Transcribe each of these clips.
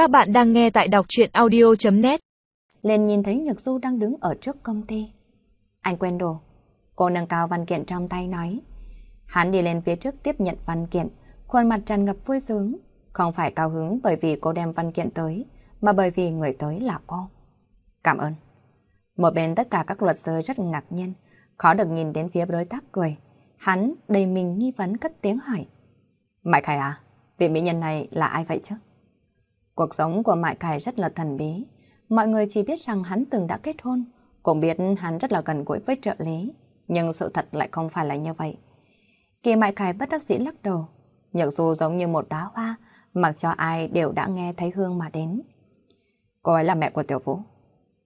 Các bạn đang nghe tại đọc chuyện audio.net Lên nhìn thấy Nhược Du đang đứng ở trước công ty. Anh quen đồ. Cô nâng cao văn kiện trong tay nói. Hắn đi lên phía trước tiếp nhận văn kiện, khuôn mặt tràn ngập vui sướng. Không phải cao hứng bởi vì cô đem văn kiện tới, mà bởi vì người tới là cô. Cảm ơn. Một bên tất cả các luật sư rất ngạc nhiên, khó được nhìn đến phía đối tác cười. Hắn đầy mình nghi vấn cất tiếng hỏi. Mại Khải à, vị mỹ nhân này là ai vậy chứ? Cuộc sống của Mại Khải rất là thần bí. Mọi người chỉ biết rằng hắn từng đã kết hôn, cũng biết hắn rất là gần gũi với trợ lý. Nhưng sự thật lại không phải là như vậy. Kỳ Mại Khải bất đắc dĩ lắc đầu. Nhược dù giống như một đóa hoa, mặc cho ai đều đã nghe thấy hương mà đến. Cô ấy là mẹ của Tiểu Vũ.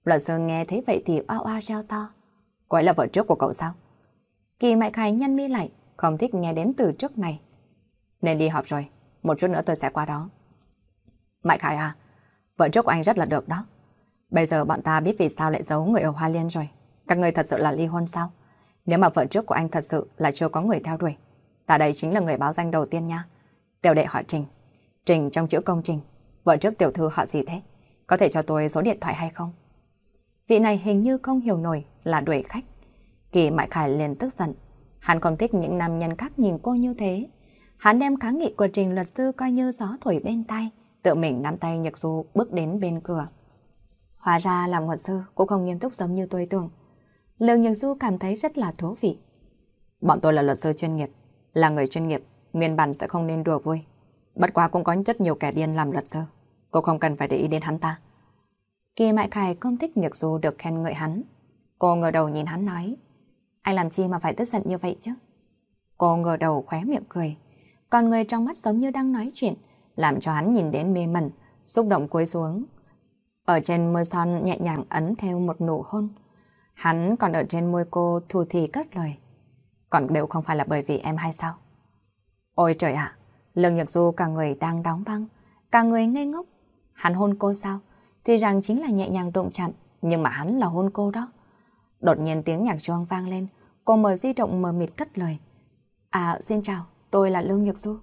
Luật sư nghe thấy vậy thì oa oa reo to. Cô ấy là vợ trước của cậu sao? Kỳ Mại Khải nhăn mi lại, không thích nghe đến từ trước này. Nên đi họp rồi, một chút nữa tôi sẽ qua đó. Mại Khải à, vợ trước của anh rất là được đó. Bây giờ bọn ta biết vì sao lại giấu người ở Hoa Liên rồi. Các người thật sự là ly hôn sao? Nếu mà vợ trước của anh thật sự là chưa có người theo đuổi. Ta đây chính là người báo danh đầu tiên nha. Tiểu đệ họ Trình. Trình trong chữ công trình. Vợ trước tiểu thư họ gì thế? Có thể cho tôi số điện thoại hay không? Vị này hình như không hiểu nổi là đuổi khách. Kỳ Mại Khải liền tức giận. Hắn không thích những nam nhân khác nhìn cô như thế. Hắn đem kháng nghị của trình luật sư coi như gió thổi bên tay, tự mình nắm tay Nhật Du bước đến bên cửa. Hóa ra làm luật sư cũng không nghiêm túc giống như tôi tưởng. Lương Nhật Du cảm thấy rất là thú vị. Bọn tôi là luật sư chuyên nghiệp, là người chuyên nghiệp, nguyên bản sẽ không nên đùa vui. Bất quá cũng có rất nhiều kẻ điên làm luật sư. Cô không cần phải để ý đến hắn ta. Kỳ Mại Khải không thích Nhật Du được khen ngợi hắn. Cô ngờ đầu nhìn hắn nói. Anh làm chi mà phải tức giận như vậy chứ? Cô ngờ đầu khóe miệng cười. Còn người trong mắt giống như đang nói chuyện, làm cho hắn nhìn đến mê mẩn, xúc động cúi xuống. Ở trên môi son nhẹ nhàng ấn theo một nụ hôn. Hắn còn ở trên môi cô thù thì cất lời. Còn đều không phải là bởi vì em hay sao? Ôi trời ạ, Lương Nhật Du cả người đang đóng băng, cả người ngây ngốc. Hắn hôn cô sao? Tuy rằng chính là nhẹ nhàng đụng chạm, nhưng mà hắn là hôn cô đó. Đột nhiên tiếng nhạc chuông vang lên, cô mở di động mờ mịt cất lời. À, xin chào, tôi là Lương Nhật Du.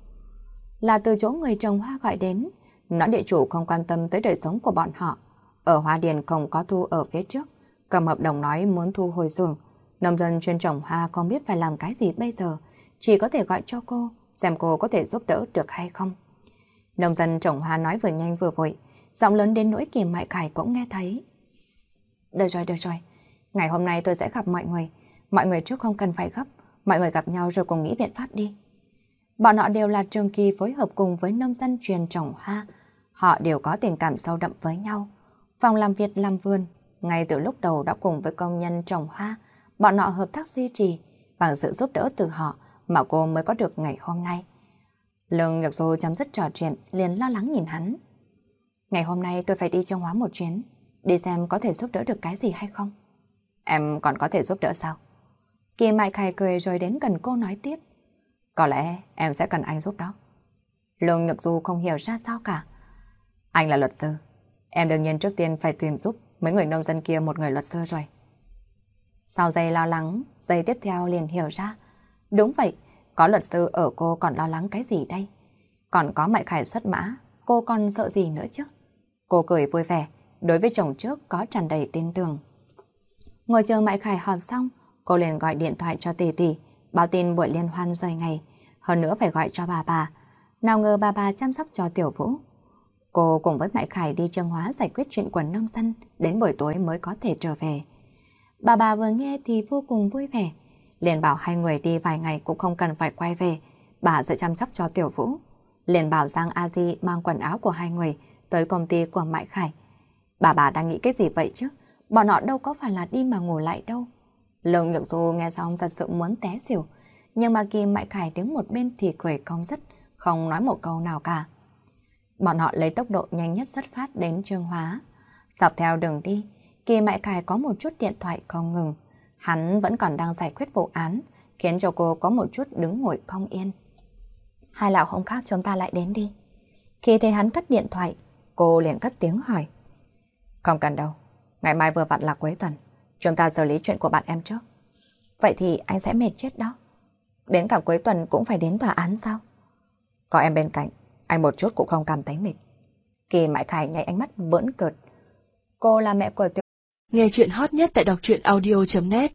Là từ chỗ người trồng hoa gọi đến, nói địa chủ không quan tâm tới đời sống của bọn họ. Ở Hoa Điền không có thu ở phía trước, cầm hợp đồng nói muốn thu hồi xưởng. Nông dân chuyên trồng hoa không biết phải làm cái gì bây giờ, chỉ có thể gọi cho cô, xem cô có thể giúp đỡ được hay không. Nông dân trồng hoa nói vừa nhanh vừa vội, giọng lớn đến nỗi kìm mại cải cũng nghe thấy. Được rồi, được rồi, ngày hôm nay tôi sẽ gặp mọi người, mọi người trước không cần phải gấp, mọi người gặp nhau rồi cùng nghĩ biện pháp đi. Bọn họ đều là trường kỳ phối hợp cùng với nông dân truyền trồng hoa. Họ đều có tình cảm sâu đậm với nhau. Phòng làm việc làm vườn, ngay từ lúc đầu đã cùng với công nhân trồng hoa, bọn họ hợp tác duy trì, bằng sự giúp đỡ từ họ mà cô mới có được ngày hôm nay. Lương Nhật Du chấm dứt trò chuyện, liền lo lắng nhìn hắn. Ngày hôm nay tôi phải đi trong hóa một chuyến, đi xem có thể giúp đỡ được cái gì hay không. Em còn có thể giúp đỡ sao? Kỳ Mại Khải cười rồi đến gần cô nói tiếp. Có lẽ em sẽ cần anh giúp đó. Lương Nhược Du không hiểu ra sao cả. Anh là luật sư. Em đương nhiên trước tiên phải tìm giúp mấy người nông dân kia một người luật sư rồi. Sau giây lo lắng, giây tiếp theo liền hiểu ra. Đúng vậy, có luật sư ở cô còn lo lắng cái gì đây? Còn có Mại Khải xuất mã, cô còn sợ gì nữa chứ? Cô cười vui vẻ, đối với chồng trước có tràn đầy tin tưởng. Ngồi chờ Mại Khải họp xong, cô liền gọi điện thoại cho tỷ tỷ, báo tin buổi liên hoan rời ngày, hơn nữa phải gọi cho bà bà. Nào ngờ bà bà chăm sóc cho Tiểu Vũ. Cô cùng với Mại Khải đi trương hóa giải quyết chuyện quần nông dân, đến buổi tối mới có thể trở về. Bà bà vừa nghe thì vô cùng vui vẻ, liền bảo hai người đi vài ngày cũng không cần phải quay về, bà sẽ chăm sóc cho Tiểu Vũ. Liền bảo Giang A Di mang quần áo của hai người tới công ty của Mại Khải. Bà bà đang nghĩ cái gì vậy chứ? Bọn họ đâu có phải là đi mà ngủ lại đâu. Lương Nhược Du nghe xong thật sự muốn té xỉu, nhưng mà Kim Mại Khải đứng một bên thì cười cong rất, không nói một câu nào cả. Bọn họ lấy tốc độ nhanh nhất xuất phát đến Trương Hóa. Dọc theo đường đi, Kỳ Mại Khải có một chút điện thoại không ngừng. Hắn vẫn còn đang giải quyết vụ án, khiến cho cô có một chút đứng ngồi không yên. Hai lão không khác chúng ta lại đến đi. Khi thấy hắn cất điện thoại, cô liền cất tiếng hỏi. Không cần đâu, ngày mai vừa vặn là cuối tuần. Chúng ta xử lý chuyện của bạn em trước. Vậy thì anh sẽ mệt chết đó. Đến cả cuối tuần cũng phải đến tòa án sao? Có em bên cạnh, anh một chút cũng không cảm thấy mệt. Kỳ Mại Khải nháy ánh mắt bỡn cợt. Cô là mẹ của tiểu... Nghe chuyện hot nhất tại đọc truyện audio.net